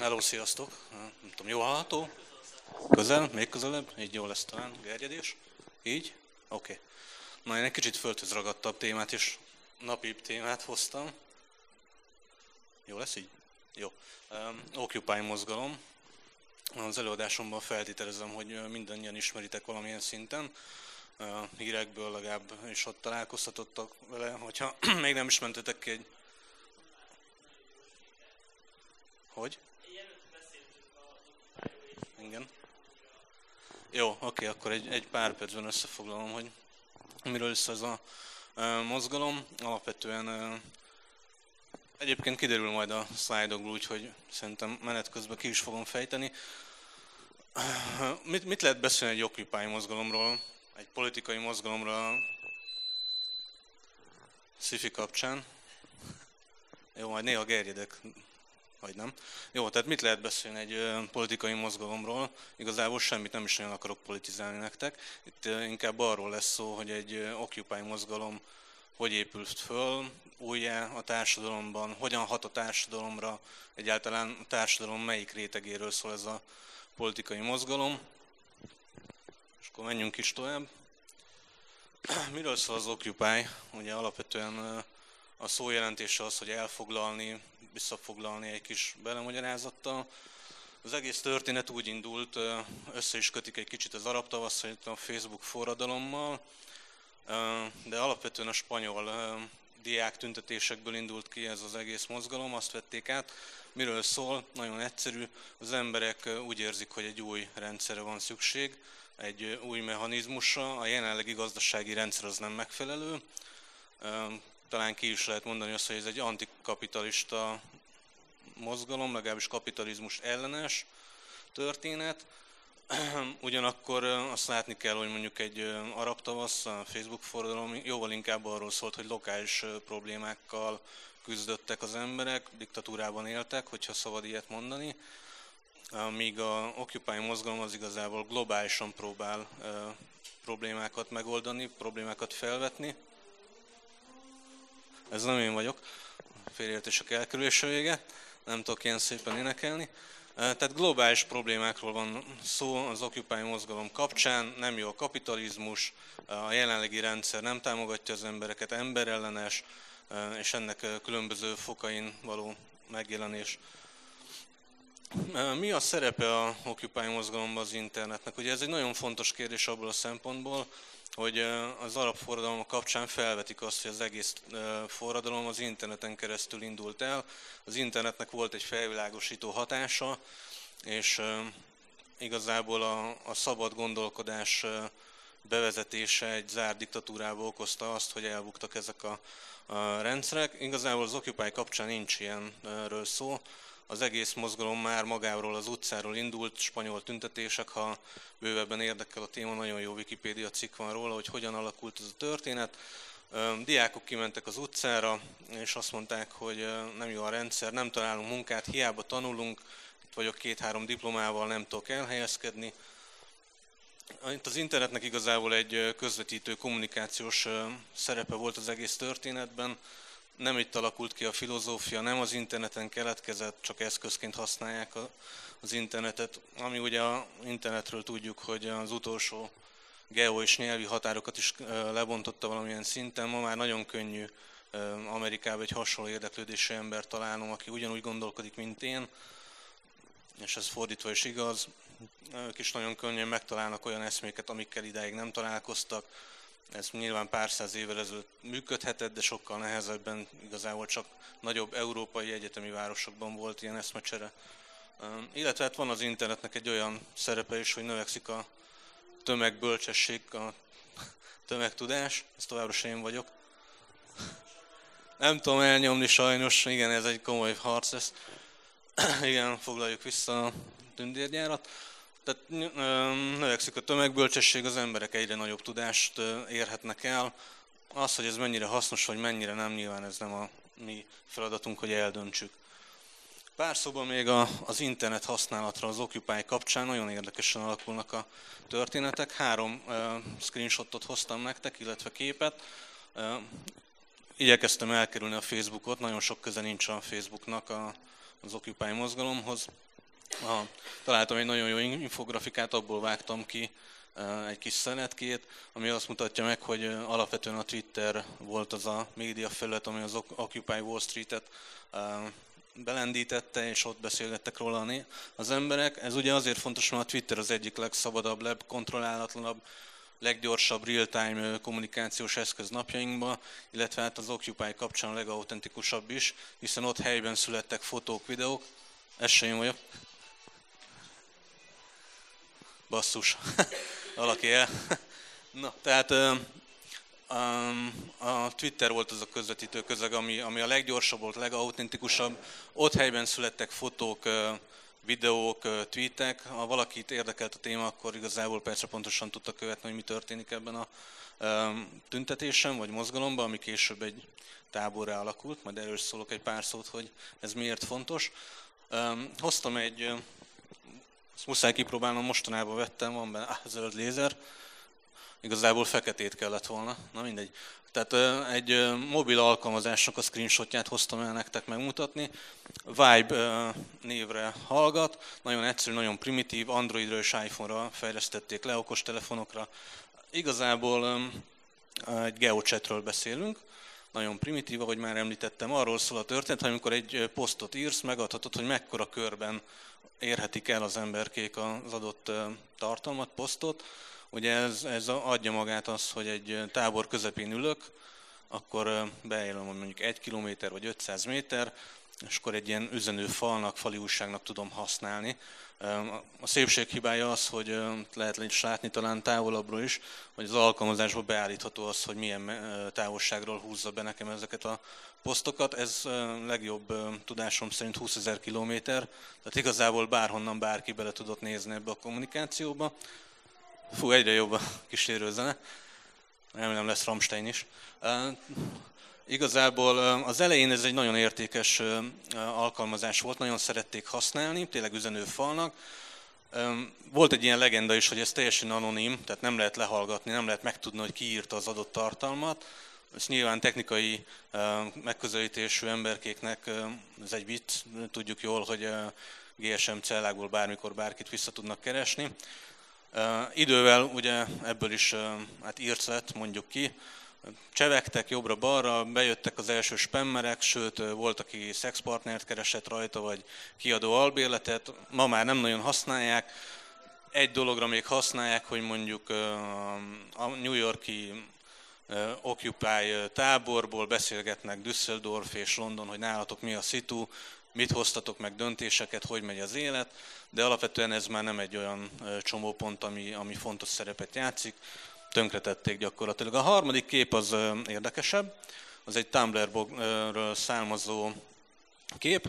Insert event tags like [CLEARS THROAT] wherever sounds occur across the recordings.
Hello, sziasztok! Nem tudom, jó hallható? Közel, még közelebb? Így jó lesz talán. Gerjedés? Így? Oké. Okay. Na, én egy kicsit földhöz ragadtabb témát és napibb témát hoztam. Jó lesz így? Jó. Um, Occupy mozgalom. Az előadásomban feltételezem, hogy mindannyian ismeritek valamilyen szinten. Uh, hírekből legalább is ott találkoztatottak vele. Hogyha [CLEARS THROAT] még nem is mentetek ki egy... Hogy? Igen. Jó, oké, akkor egy, egy pár percben összefoglalom, hogy miről is ez a mozgalom. Alapvetően egyébként kiderül majd a szlájdokból, úgyhogy szerintem menet közben ki is fogom fejteni. Mit, mit lehet beszélni egy Occupy mozgalomról, egy politikai mozgalomról Szifi kapcsán? Jó, majd néha gerjedek, vagy nem. Jó, tehát mit lehet beszélni egy politikai mozgalomról? Igazából semmit nem is nagyon akarok politizálni nektek. Itt inkább arról lesz szó, hogy egy Occupy mozgalom hogy épült föl, újjá a társadalomban, hogyan hat a társadalomra, egyáltalán a társadalom melyik rétegéről szól ez a politikai mozgalom. És akkor menjünk is tovább. [CLEARS THROAT] Miről szól az Occupy? Ugye alapvetően a szó jelentése az, hogy elfoglalni, visszafoglalni egy kis belemagyarázattal. Az egész történet úgy indult, össze is kötik egy kicsit az arab tavasz, a Facebook forradalommal, de alapvetően a spanyol diák tüntetésekből indult ki ez az egész mozgalom, azt vették át. Miről szól? Nagyon egyszerű. Az emberek úgy érzik, hogy egy új rendszerre van szükség, egy új mechanizmusra. A jelenlegi gazdasági rendszer az nem megfelelő talán ki is lehet mondani azt, hogy ez egy antikapitalista mozgalom, legalábbis kapitalizmus ellenes történet. [CLEARS THROAT] Ugyanakkor azt látni kell, hogy mondjuk egy arab tavasz, a Facebook forradalom jóval inkább arról szólt, hogy lokális problémákkal küzdöttek az emberek, diktatúrában éltek, hogyha szabad ilyet mondani, míg a Occupy mozgalom az igazából globálisan próbál problémákat megoldani, problémákat felvetni, ez nem én vagyok, félértések elkerülése vége, nem tudok ilyen szépen énekelni. Tehát globális problémákról van szó az Occupy mozgalom kapcsán, nem jó a kapitalizmus, a jelenlegi rendszer nem támogatja az embereket, emberellenes, és ennek különböző fokain való megjelenés. Mi a szerepe a Occupy mozgalomban az internetnek? Ugye ez egy nagyon fontos kérdés abból a szempontból, hogy az arab forradalom kapcsán felvetik azt, hogy az egész forradalom az interneten keresztül indult el. Az internetnek volt egy felvilágosító hatása, és igazából a, a szabad gondolkodás bevezetése egy zárt diktatúrába okozta azt, hogy elbuktak ezek a, a rendszerek. Igazából az Occupy kapcsán nincs ilyenről szó az egész mozgalom már magáról az utcáról indult, spanyol tüntetések, ha bővebben érdekel a téma, nagyon jó Wikipédia cikk van róla, hogy hogyan alakult ez a történet. Diákok kimentek az utcára, és azt mondták, hogy nem jó a rendszer, nem találunk munkát, hiába tanulunk, itt vagyok két-három diplomával, nem tudok elhelyezkedni. Itt az internetnek igazából egy közvetítő kommunikációs szerepe volt az egész történetben nem itt alakult ki a filozófia, nem az interneten keletkezett, csak eszközként használják az internetet. Ami ugye a internetről tudjuk, hogy az utolsó geo és nyelvi határokat is lebontotta valamilyen szinten. Ma már nagyon könnyű Amerikában egy hasonló érdeklődésű ember találnom, aki ugyanúgy gondolkodik, mint én, és ez fordítva is igaz. Ők is nagyon könnyen megtalálnak olyan eszméket, amikkel idáig nem találkoztak, ez nyilván pár száz évvel ezelőtt működhetett, de sokkal nehezebben igazából csak nagyobb európai egyetemi városokban volt ilyen eszmecsere. Illetve hát van az internetnek egy olyan szerepe is, hogy növekszik a tömegbölcsesség, a tömegtudás, ez továbbra sem én vagyok. Nem tudom elnyomni sajnos, igen, ez egy komoly harc lesz. Igen, foglaljuk vissza a tündérgyárat. Tehát növekszik a tömegbölcsesség, az emberek egyre nagyobb tudást érhetnek el. Az, hogy ez mennyire hasznos, vagy mennyire nem, nyilván ez nem a mi feladatunk, hogy eldöntsük. Pár szóban még az internet használatra az Occupy kapcsán nagyon érdekesen alakulnak a történetek. Három screenshotot hoztam nektek, illetve képet. Uh, igyekeztem elkerülni a Facebookot, nagyon sok köze nincs a Facebooknak az Occupy mozgalomhoz. A, találtam egy nagyon jó infografikát, abból vágtam ki egy kis szenetkét, ami azt mutatja meg, hogy alapvetően a Twitter volt az a média felület, ami az Occupy Wall Street-et belendítette, és ott beszélgettek róla az emberek. Ez ugye azért fontos, mert a Twitter az egyik legszabadabb, legkontrollálatlanabb, leggyorsabb real-time kommunikációs eszköz napjainkban, illetve hát az Occupy kapcsán a legautentikusabb is, hiszen ott helyben születtek fotók, videók. Ez sem vagyok. Basszus. [LAUGHS] Valaki el. Na, tehát a Twitter volt az a közvetítő közeg, ami, ami a leggyorsabb volt, legautentikusabb. Ott helyben születtek fotók, videók, tweetek. Ha valakit érdekelt a téma, akkor igazából persze pontosan tudta követni, hogy mi történik ebben a tüntetésen vagy mozgalomban, ami később egy táborra alakult. Majd erről szólok egy pár szót, hogy ez miért fontos. Hoztam egy, ezt muszáj kipróbálnom, mostanában vettem, van benne ah, zöld lézer, igazából feketét kellett volna, na mindegy. Tehát egy mobil alkalmazásnak a screenshotját hoztam el nektek megmutatni. Vibe névre hallgat, nagyon egyszerű, nagyon primitív, Androidra és iPhone-ra fejlesztették le, okos telefonokra. Igazából egy geochatről beszélünk, nagyon primitív, ahogy már említettem, arról szól a történet, hogy amikor egy posztot írsz, megadhatod, hogy mekkora körben érhetik el az emberkék az adott tartalmat, posztot, Ugye ez, ez adja magát az, hogy egy tábor közepén ülök, akkor bejelölöm, hogy mondjuk egy kilométer vagy 500 méter, és akkor egy ilyen üzenő falnak, fali újságnak tudom használni. A szépség hibája az, hogy lehet is látni talán távolabbról is, hogy az alkalmazásban beállítható az, hogy milyen távolságról húzza be nekem ezeket a posztokat. Ez legjobb tudásom szerint 20 ezer kilométer, tehát igazából bárhonnan bárki bele tudott nézni ebbe a kommunikációba. Fú, egyre jobb a kísérőzene. Remélem lesz Ramstein is. Igazából az elején ez egy nagyon értékes alkalmazás volt, nagyon szerették használni, tényleg üzenőfalnak. Volt egy ilyen legenda is, hogy ez teljesen anonim, tehát nem lehet lehallgatni, nem lehet megtudni, hogy ki írta az adott tartalmat. Ez nyilván technikai megközelítésű emberkéknek ez egy vicc, tudjuk jól, hogy GSM cellákból bármikor bárkit vissza tudnak keresni. Idővel ugye ebből is hát írt lett, mondjuk ki, csevegtek jobbra-balra, bejöttek az első spammerek, sőt volt, aki szexpartnert keresett rajta, vagy kiadó albérletet, ma már nem nagyon használják. Egy dologra még használják, hogy mondjuk a New Yorki Occupy táborból beszélgetnek Düsseldorf és London, hogy nálatok mi a szitu, mit hoztatok meg döntéseket, hogy megy az élet, de alapvetően ez már nem egy olyan csomópont, ami, ami fontos szerepet játszik, tönkretették gyakorlatilag. A harmadik kép az érdekesebb, az egy Tumblr-ről származó kép.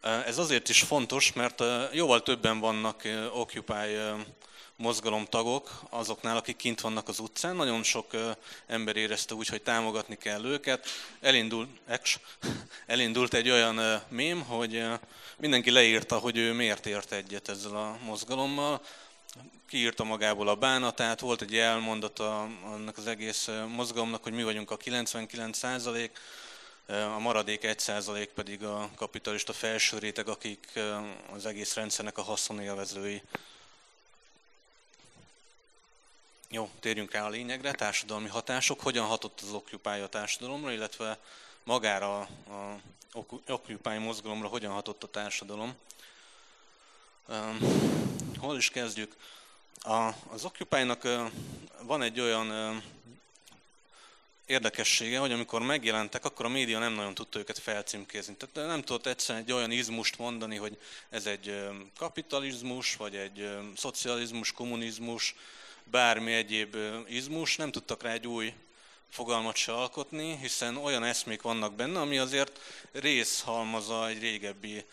Ez azért is fontos, mert jóval többen vannak Occupy mozgalomtagok azoknál, akik kint vannak az utcán. Nagyon sok ember érezte úgy, hogy támogatni kell őket. Elindult, ex, [LAUGHS] elindult egy olyan mém, hogy mindenki leírta, hogy ő miért ért egyet ezzel a mozgalommal. Kiírta magából a bánatát, volt egy elmondata annak az egész mozgalomnak, hogy mi vagyunk a 99 százalék, a maradék 1 százalék pedig a kapitalista felső réteg, akik az egész rendszernek a haszonélvezői. Jó, térjünk rá a lényegre, társadalmi hatások. Hogyan hatott az Occupy a társadalomra, illetve magára a Occupy mozgalomra hogyan hatott a társadalom. Hol is kezdjük? Az Occupy-nak van egy olyan érdekessége, hogy amikor megjelentek, akkor a média nem nagyon tudta őket felcímkézni. Tehát nem tudott egyszerűen egy olyan izmust mondani, hogy ez egy kapitalizmus, vagy egy szocializmus, kommunizmus, bármi egyéb izmus, nem tudtak rá egy új fogalmat se alkotni, hiszen olyan eszmék vannak benne, ami azért részhalmaza egy régebbi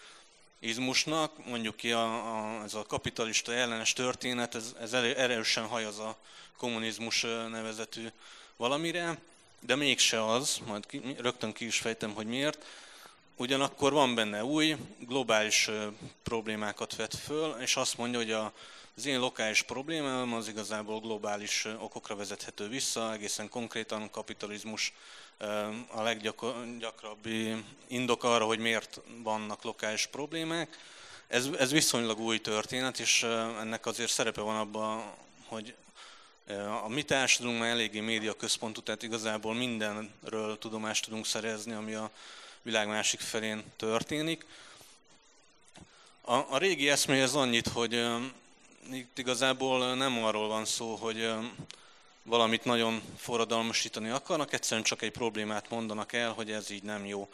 izmusnak, mondjuk ki a, a, ez a kapitalista ellenes történet, ez, ez erősen hajaz a kommunizmus nevezetű valamire, de mégse az, majd ki, rögtön ki is fejtem, hogy miért. Ugyanakkor van benne új, globális problémákat vet föl, és azt mondja, hogy a, az én lokális problémám az igazából globális okokra vezethető vissza, egészen konkrétan kapitalizmus a leggyakrabbi indok arra, hogy miért vannak lokális problémák. Ez, ez viszonylag új történet, és ennek azért szerepe van abban, hogy a mi társadalomban eléggé média központú, tehát igazából mindenről tudomást tudunk szerezni, ami a világ másik felén történik. A, a régi eszmény az annyit, hogy itt igazából nem arról van szó, hogy valamit nagyon forradalmasítani akarnak, egyszerűen csak egy problémát mondanak el, hogy ez így nem jó.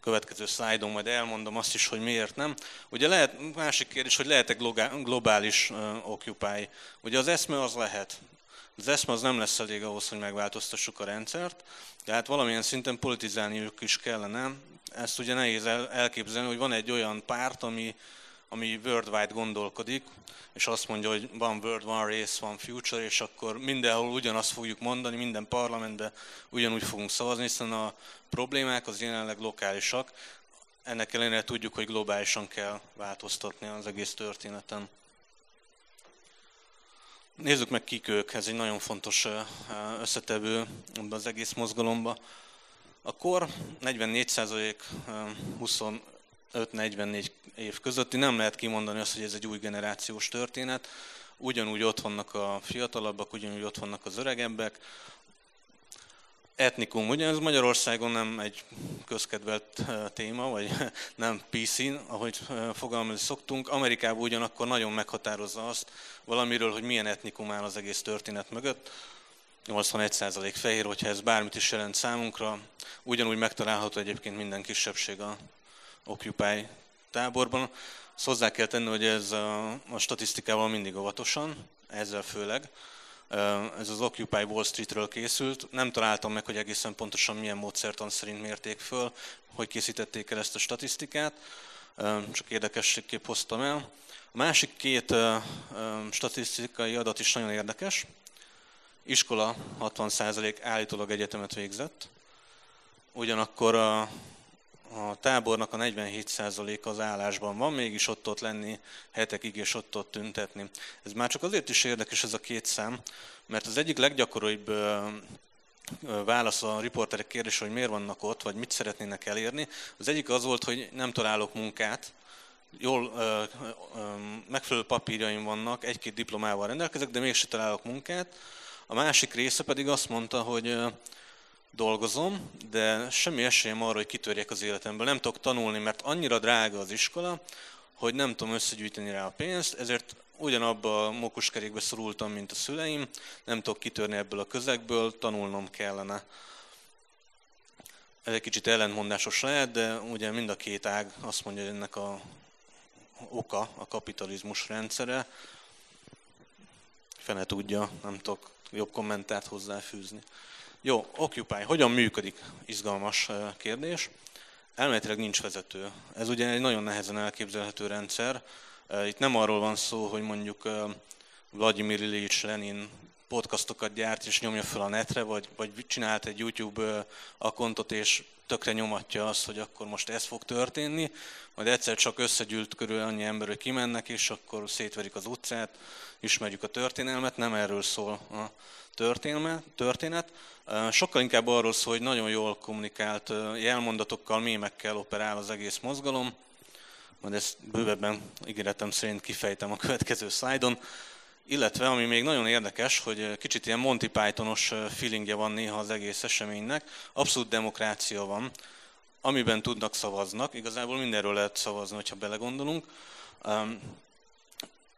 Következő szlájdon majd elmondom azt is, hogy miért nem. Ugye lehet, másik kérdés, hogy lehet-e globális uh, Occupy. Ugye az eszme az lehet. Az eszme az nem lesz elég ahhoz, hogy megváltoztassuk a rendszert, de hát valamilyen szinten politizálniuk is kellene. Ezt ugye nehéz elképzelni, hogy van egy olyan párt, ami ami worldwide gondolkodik, és azt mondja, hogy van world, van race, van future, és akkor mindenhol ugyanazt fogjuk mondani, minden parlamentben ugyanúgy fogunk szavazni, hiszen a problémák az jelenleg lokálisak, ennek ellenére tudjuk, hogy globálisan kell változtatni az egész történeten. Nézzük meg, kik ők, ez egy nagyon fontos összetevő az egész mozgalomba. A kor 44 25-44 év közötti, nem lehet kimondani azt, hogy ez egy új generációs történet. Ugyanúgy ott vannak a fiatalabbak, ugyanúgy ott vannak az öregebbek. Etnikum, ugye ez Magyarországon nem egy közkedvelt téma, vagy [LAUGHS] nem PC, ahogy fogalmazni szoktunk. Amerikában ugyanakkor nagyon meghatározza azt valamiről, hogy milyen etnikum áll az egész történet mögött. 81% fehér, hogyha ez bármit is jelent számunkra. Ugyanúgy megtalálható egyébként minden kisebbség a Occupy táborban. Azt hozzá kell tenni, hogy ez a, a statisztikával mindig óvatosan, ezzel főleg. Ez az Occupy Wall Streetről készült. Nem találtam meg, hogy egészen pontosan milyen módszertan szerint mérték föl, hogy készítették el ezt a statisztikát. Csak érdekességképp hoztam el. A másik két statisztikai adat is nagyon érdekes. Iskola 60% állítólag egyetemet végzett, ugyanakkor a a tábornak a 47% az állásban van, mégis ott ott lenni hetekig és ott ott tüntetni. Ez már csak azért is érdekes ez a két szám, mert az egyik leggyakoribb válasz a riporterek kérdés, hogy miért vannak ott, vagy mit szeretnének elérni. Az egyik az volt, hogy nem találok munkát, jól ö, ö, megfelelő papírjaim vannak, egy-két diplomával rendelkezek, de mégsem találok munkát. A másik része pedig azt mondta, hogy dolgozom, de semmi esélyem arra, hogy kitörjek az életemből. Nem tudok tanulni, mert annyira drága az iskola, hogy nem tudom összegyűjteni rá a pénzt, ezért ugyanabba a mókuskerékbe szorultam, mint a szüleim, nem tudok kitörni ebből a közegből, tanulnom kellene. Ez egy kicsit ellentmondásos lehet, de ugye mind a két ág azt mondja, hogy ennek a oka a kapitalizmus rendszere. Fene tudja, nem tudok jobb kommentárt hozzáfűzni. Jó, Occupy, hogyan működik? Izgalmas kérdés. Elméletileg nincs vezető. Ez ugye egy nagyon nehezen elképzelhető rendszer. Itt nem arról van szó, hogy mondjuk Vladimir Ilyich Lenin podcastokat gyárt és nyomja fel a netre, vagy, vagy csinált egy YouTube akontot és tökre nyomatja azt, hogy akkor most ez fog történni, majd egyszer csak összegyűlt körül annyi ember, hogy kimennek, és akkor szétverik az utcát, ismerjük a történelmet, nem erről szól a történet. Sokkal inkább arról szól, hogy nagyon jól kommunikált jelmondatokkal, mémekkel operál az egész mozgalom. Majd ezt bővebben ígéretem szerint kifejtem a következő szlájdon. Illetve, ami még nagyon érdekes, hogy kicsit ilyen Monty Pythonos feelingje van néha az egész eseménynek. Abszolút demokrácia van, amiben tudnak szavaznak. Igazából mindenről lehet szavazni, ha belegondolunk.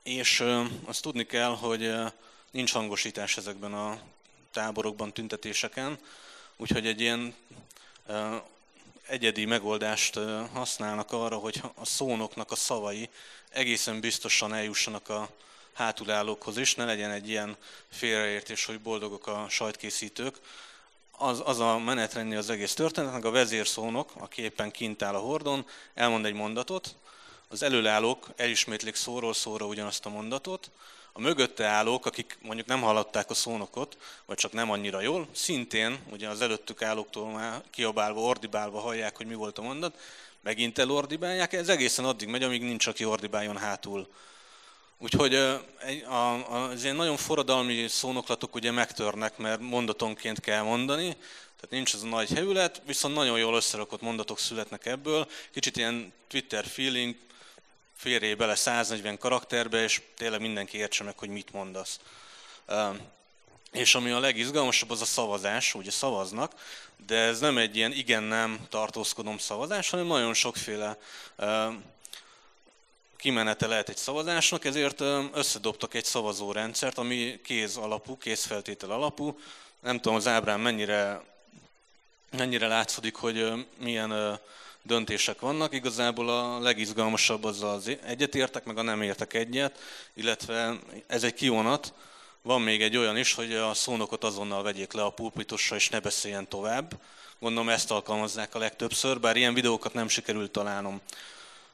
És azt tudni kell, hogy nincs hangosítás ezekben a táborokban, tüntetéseken, úgyhogy egy ilyen egyedi megoldást használnak arra, hogy a szónoknak a szavai egészen biztosan eljussanak a hátulállókhoz is, ne legyen egy ilyen félreértés, hogy boldogok a sajtkészítők. Az, az a menetrendni az egész történetnek, a vezérszónok, aki éppen kint áll a hordon, elmond egy mondatot, az előállók elismétlik szóról szóra ugyanazt a mondatot, a mögötte állók, akik mondjuk nem hallották a szónokot, vagy csak nem annyira jól, szintén ugye az előttük állóktól már kiabálva, ordibálva hallják, hogy mi volt a mondat, megint elordibálják, ez egészen addig megy, amíg nincs, aki ordibáljon hátul. Úgyhogy az ilyen nagyon forradalmi szónoklatok ugye megtörnek, mert mondatonként kell mondani, tehát nincs az a nagy hevület, viszont nagyon jól összerakott mondatok születnek ebből. Kicsit ilyen Twitter feeling, férjé bele 140 karakterbe, és tényleg mindenki értse meg, hogy mit mondasz. És ami a legizgalmasabb, az a szavazás, ugye szavaznak, de ez nem egy ilyen igen-nem tartózkodom szavazás, hanem nagyon sokféle kimenete lehet egy szavazásnak, ezért összedobtak egy szavazórendszert, ami kéz alapú, kézfeltétel alapú. Nem tudom az ábrán mennyire, mennyire látszódik, hogy milyen döntések vannak. Igazából a legizgalmasabb az az egyetértek, meg a nem értek egyet, illetve ez egy kivonat. Van még egy olyan is, hogy a szónokot azonnal vegyék le a pulpitusra, és ne beszéljen tovább. Gondolom ezt alkalmazzák a legtöbbször, bár ilyen videókat nem sikerült találnom.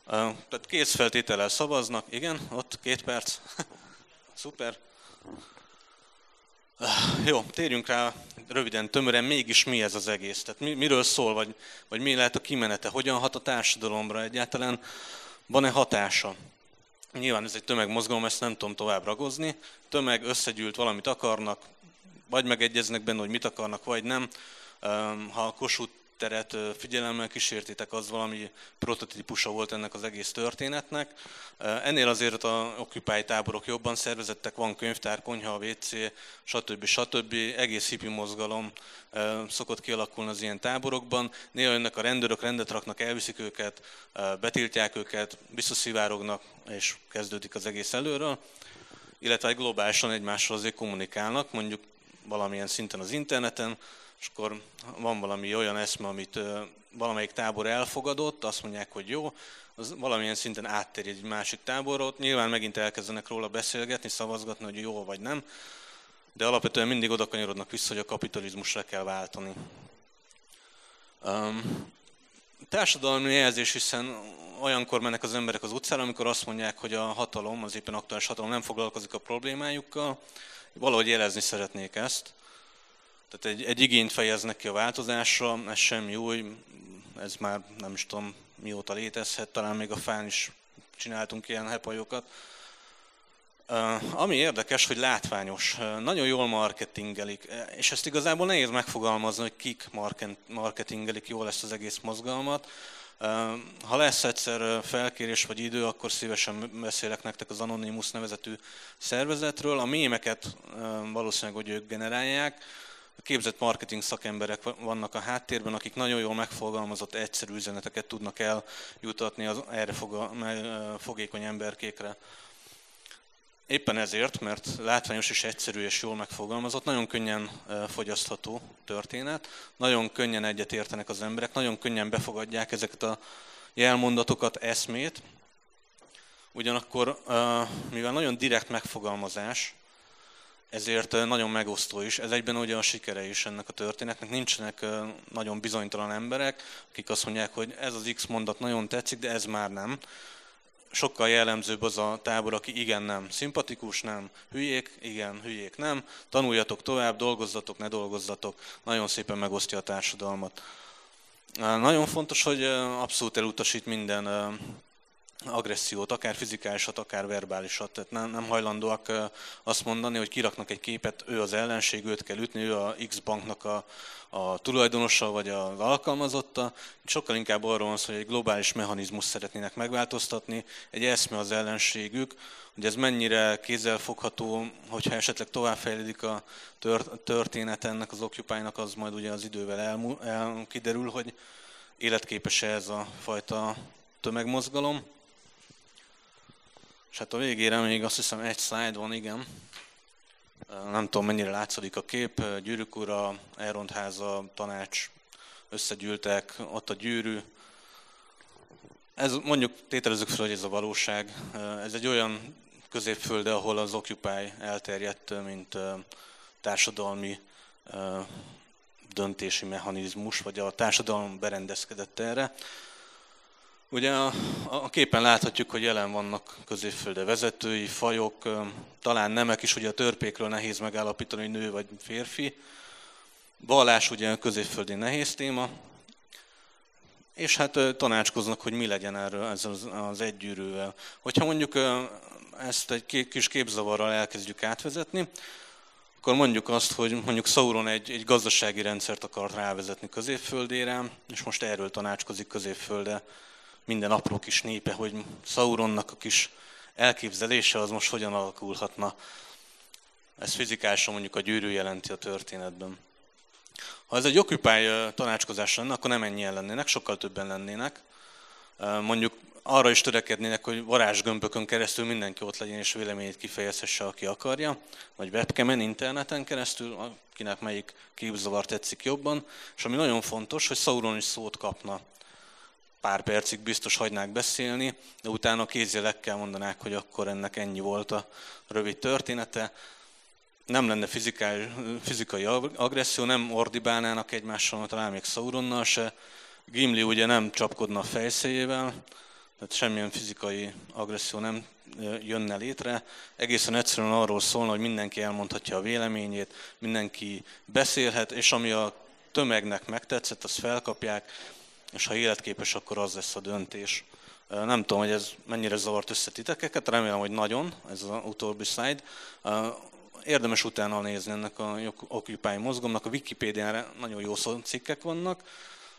Tehát készfeltétellel szavaznak, igen, ott két perc. [LAUGHS] Szuper. Jó, térjünk rá röviden, tömören, mégis mi ez az egész? Tehát mi, miről szól, vagy, vagy mi lehet a kimenete? Hogyan hat a társadalomra egyáltalán? Van-e hatása? Nyilván ez egy tömegmozgalom, ezt nem tudom tovább ragozni. Tömeg összegyűlt, valamit akarnak, vagy megegyeznek benne, hogy mit akarnak, vagy nem. Ha a Kossuth teret figyelemmel kísértétek, az valami prototípusa volt ennek az egész történetnek. Ennél azért a Occupy táborok jobban szervezettek, van könyvtár, konyha, WC, stb. stb. Egész hippi mozgalom szokott kialakulni az ilyen táborokban. Néha jönnek a rendőrök, rendet raknak, elviszik őket, betiltják őket, visszaszivárognak, és kezdődik az egész előről. Illetve globálisan egymással azért kommunikálnak, mondjuk valamilyen szinten az interneten, és akkor van valami olyan eszme, amit valamelyik tábor elfogadott, azt mondják, hogy jó, az valamilyen szinten átterjed egy másik táborot, nyilván megint elkezdenek róla beszélgetni, szavazgatni, hogy jó vagy nem, de alapvetően mindig oda kanyarodnak vissza, hogy a kapitalizmusra kell váltani. Um, társadalmi jelzés, hiszen olyankor mennek az emberek az utcára, amikor azt mondják, hogy a hatalom, az éppen aktuális hatalom nem foglalkozik a problémájukkal, valahogy jelezni szeretnék ezt. Tehát egy, egy igényt fejeznek ki a változásra, ez semmi új, ez már nem is tudom mióta létezhet, talán még a fán is csináltunk ilyen hepajokat. Ami érdekes, hogy látványos, nagyon jól marketingelik, és ezt igazából nehéz megfogalmazni, hogy kik marketingelik jól ezt az egész mozgalmat. Ha lesz egyszer felkérés vagy idő, akkor szívesen beszélek nektek az Anonymous nevezetű szervezetről. A mémeket valószínűleg, hogy ők generálják, képzett marketing szakemberek vannak a háttérben, akik nagyon jól megfogalmazott egyszerű üzeneteket tudnak eljutatni az erre fogékony emberkékre. Éppen ezért, mert látványos és egyszerű és jól megfogalmazott, nagyon könnyen fogyasztható történet, nagyon könnyen egyet értenek az emberek, nagyon könnyen befogadják ezeket a jelmondatokat, eszmét. Ugyanakkor, mivel nagyon direkt megfogalmazás, ezért nagyon megosztó is. Ez egyben ugye a sikere is ennek a történetnek. Nincsenek nagyon bizonytalan emberek, akik azt mondják, hogy ez az X mondat nagyon tetszik, de ez már nem. Sokkal jellemzőbb az a tábor, aki igen, nem. Szimpatikus, nem. Hülyék, igen, hülyék, nem. Tanuljatok tovább, dolgozzatok, ne dolgozzatok. Nagyon szépen megosztja a társadalmat. Nagyon fontos, hogy abszolút elutasít minden agressziót, akár fizikálisat, akár verbálisat. Tehát nem, nem hajlandóak azt mondani, hogy kiraknak egy képet, ő az ellenség, őt kell ütni, ő a X banknak a, a tulajdonosa vagy az alkalmazotta. Sokkal inkább arról van szó, hogy egy globális mechanizmus szeretnének megváltoztatni, egy eszme az ellenségük, hogy ez mennyire kézzelfogható, hogyha esetleg továbbfejlődik a történet ennek az occupy az majd ugye az idővel el, el kiderül, hogy életképes-e ez a fajta tömegmozgalom. És hát a végére még azt hiszem egy slide van, igen. Nem tudom, mennyire látszik a kép. Gyűrűk ura, Elrontháza, tanács összegyűltek, ott a gyűrű. Ez mondjuk tételezzük fel, hogy ez a valóság. Ez egy olyan középfölde, ahol az Occupy elterjedt, mint társadalmi döntési mechanizmus, vagy a társadalom berendezkedett erre. Ugye a, a képen láthatjuk, hogy jelen vannak középfölde vezetői, fajok, talán nemek is, ugye a törpékről nehéz megállapítani, hogy nő vagy férfi. Vallás ugye a középföldi nehéz téma, és hát tanácskoznak, hogy mi legyen erről ez az, az egygyűrűvel. Hogyha mondjuk ezt egy kis képzavarral elkezdjük átvezetni, akkor mondjuk azt, hogy mondjuk Sauron egy, egy gazdasági rendszert akart rávezetni középföldére, és most erről tanácskozik középfölde minden apró kis népe, hogy Sauronnak a kis elképzelése az most hogyan alakulhatna. Ez fizikálisan mondjuk a gyűrű jelenti a történetben. Ha ez egy Occupy tanácskozás lenne, akkor nem ennyien lennének, sokkal többen lennének. Mondjuk arra is törekednének, hogy varázsgömbökön keresztül mindenki ott legyen és véleményét kifejezhesse, aki akarja, vagy webcamen, interneten keresztül, akinek melyik képzavar tetszik jobban. És ami nagyon fontos, hogy Sauron is szót kapna. Pár percig biztos hagynák beszélni, de utána kézjelekkel mondanák, hogy akkor ennek ennyi volt a rövid története nem lenne fizikai, fizikai agresszió, nem ordibálnának egymással, talán még Sauronnal se. Gimli ugye nem csapkodna a fejszéjével, tehát semmilyen fizikai agresszió nem jönne létre. Egészen egyszerűen arról szólna, hogy mindenki elmondhatja a véleményét, mindenki beszélhet, és ami a tömegnek megtetszett, azt felkapják, és ha életképes, akkor az lesz a döntés. Nem tudom, hogy ez mennyire zavart össze titeket, remélem, hogy nagyon, ez az utóbbi slide érdemes utána nézni ennek a Occupy mozgalomnak. A Wikipédián nagyon jó cikkek vannak.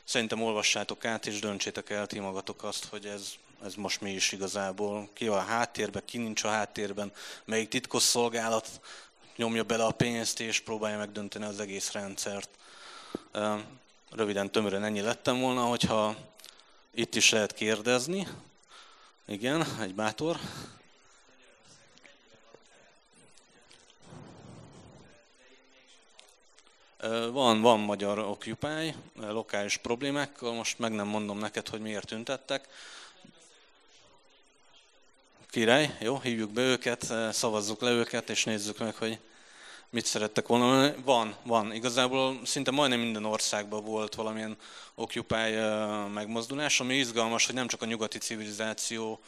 Szerintem olvassátok át, és döntsétek el ti magatok azt, hogy ez, ez most mi is igazából. Ki a háttérben, ki nincs a háttérben, melyik titkos szolgálat nyomja bele a pénzt, és próbálja megdönteni az egész rendszert. Röviden, tömören ennyi lettem volna, hogyha itt is lehet kérdezni. Igen, egy bátor. Van, van magyar Occupy, lokális problémákkal, most meg nem mondom neked, hogy miért tüntettek. Király, jó, hívjuk be őket, szavazzuk le őket, és nézzük meg, hogy mit szerettek volna. Van, van. Igazából szinte majdnem minden országban volt valamilyen Occupy megmozdulás, ami izgalmas, hogy nem csak a nyugati civilizáció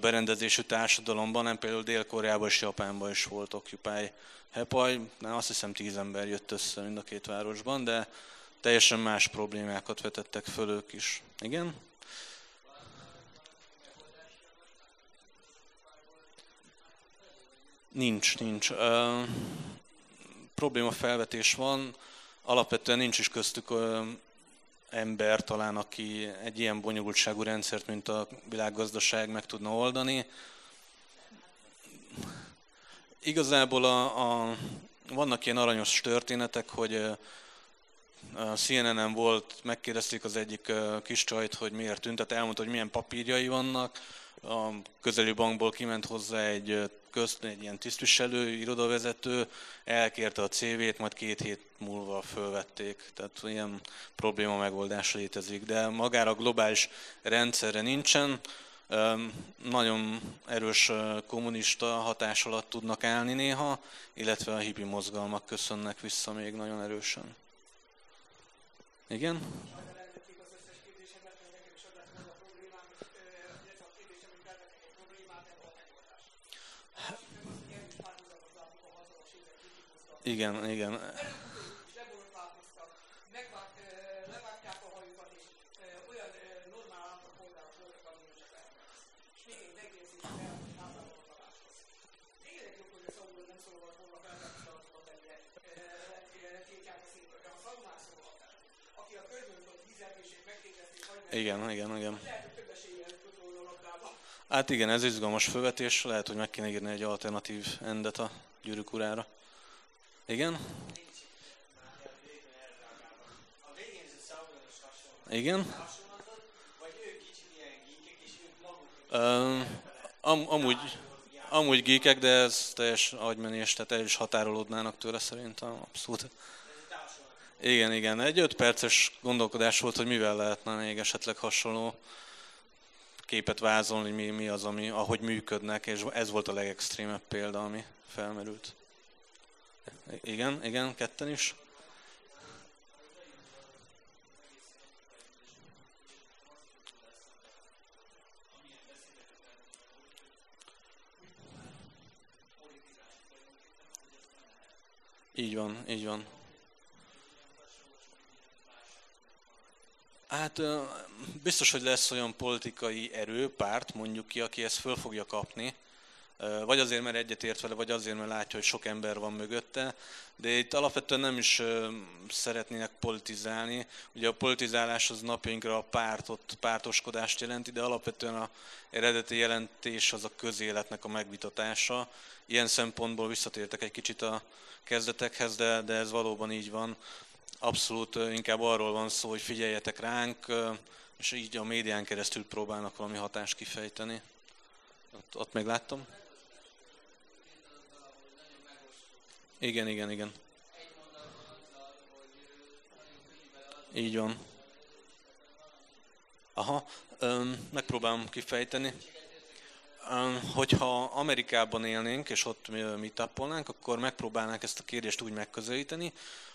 berendezésű társadalomban, nem például Dél-Koreában és Japánban is volt Occupy Hepaj, azt hiszem tíz ember jött össze mind a két városban, de teljesen más problémákat vetettek föl ők is. Igen? Nincs, nincs. Uh, probléma felvetés van, alapvetően nincs is köztük uh, ember talán, aki egy ilyen bonyolultságú rendszert, mint a világgazdaság meg tudna oldani. Igazából a, a, vannak ilyen aranyos történetek, hogy CNN-en volt, megkérdezték az egyik kis csajt, hogy miért tűnt, tehát elmondta, hogy milyen papírjai vannak. A közeli bankból kiment hozzá egy közt, egy ilyen tisztviselő, irodavezető, elkérte a CV-t, majd két hét múlva fölvették. Tehát ilyen probléma megoldás létezik. De magára a globális rendszerre nincsen nagyon erős kommunista hatás alatt tudnak állni néha, illetve a hippi mozgalmak köszönnek vissza még nagyon erősen. Igen? Igen, igen. Igen, igen, igen. Hát igen, ez izgalmas fölvetés, lehet, hogy meg kéne írni egy alternatív endet a gyűrűk urára. Igen? Igen? Uh, am, amúgy, amúgy geekek, de ez teljes agymenés, tehát el is határolódnának tőle szerintem, abszolút. Igen, igen. Egy öt perces gondolkodás volt, hogy mivel lehetne még esetleg hasonló képet vázolni, mi, mi az, ami, ahogy működnek, és ez volt a legextrémebb példa, ami felmerült. Igen, igen, ketten is. Így van, így van. Hát biztos, hogy lesz olyan politikai erő, párt, mondjuk ki, aki ezt föl fogja kapni, vagy azért, mert egyetért vele, vagy azért, mert látja, hogy sok ember van mögötte, de itt alapvetően nem is szeretnének politizálni. Ugye a politizálás az napjainkra a pártot, pártoskodást jelenti, de alapvetően a eredeti jelentés az a közéletnek a megvitatása. Ilyen szempontból visszatértek egy kicsit a kezdetekhez, de, de ez valóban így van. Abszolút inkább arról van szó, hogy figyeljetek ránk, és így a médián keresztül próbálnak valami hatást kifejteni. Ott, ott még láttam. Igen, igen, igen. Így van. Aha, megpróbálom kifejteni. Hogyha Amerikában élnénk, és ott mi tappolnánk, akkor megpróbálnánk ezt a kérdést úgy megközelíteni,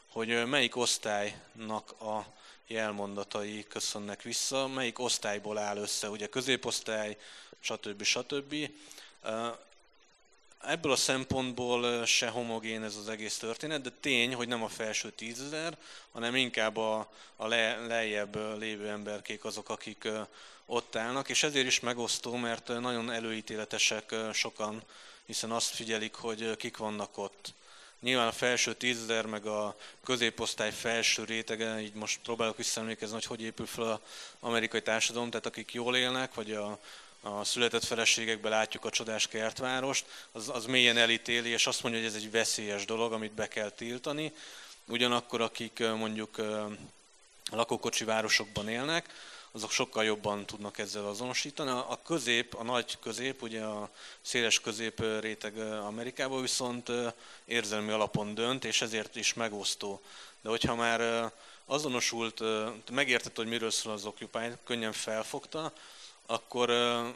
hogy melyik osztálynak a jelmondatai köszönnek vissza, melyik osztályból áll össze, ugye középosztály, stb. stb. Ebből a szempontból se homogén ez az egész történet, de tény, hogy nem a felső tízezer, hanem inkább a, a le, lejjebb lévő emberkék azok, akik ott állnak, és ezért is megosztó, mert nagyon előítéletesek sokan, hiszen azt figyelik, hogy kik vannak ott. Nyilván a felső tízezer, meg a középosztály felső rétege, így most próbálok visszaemlékezni, hogy hogy épül fel az amerikai társadalom, tehát akik jól élnek, vagy a, a született feleségekben látjuk a csodás kertvárost, az, az mélyen elítéli, és azt mondja, hogy ez egy veszélyes dolog, amit be kell tiltani. Ugyanakkor, akik mondjuk lakókocsi városokban élnek, azok sokkal jobban tudnak ezzel azonosítani. A közép, a nagy közép, ugye a széles közép réteg Amerikában viszont érzelmi alapon dönt, és ezért is megosztó. De hogyha már azonosult, megértett, hogy miről szól az Occupy, könnyen felfogta, akkor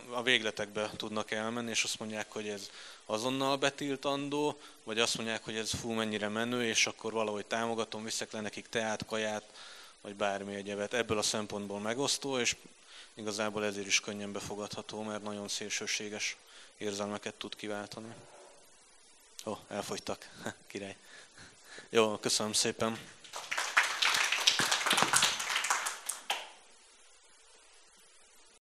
a végletekbe tudnak elmenni, és azt mondják, hogy ez azonnal betiltandó, vagy azt mondják, hogy ez fú mennyire menő, és akkor valahogy támogatom, viszek le nekik teát, kaját, vagy bármi egyebet. Ebből a szempontból megosztó, és igazából ezért is könnyen befogadható, mert nagyon szélsőséges érzelmeket tud kiváltani. Ó, elfogytak. [LAUGHS] Király. Jó, köszönöm szépen.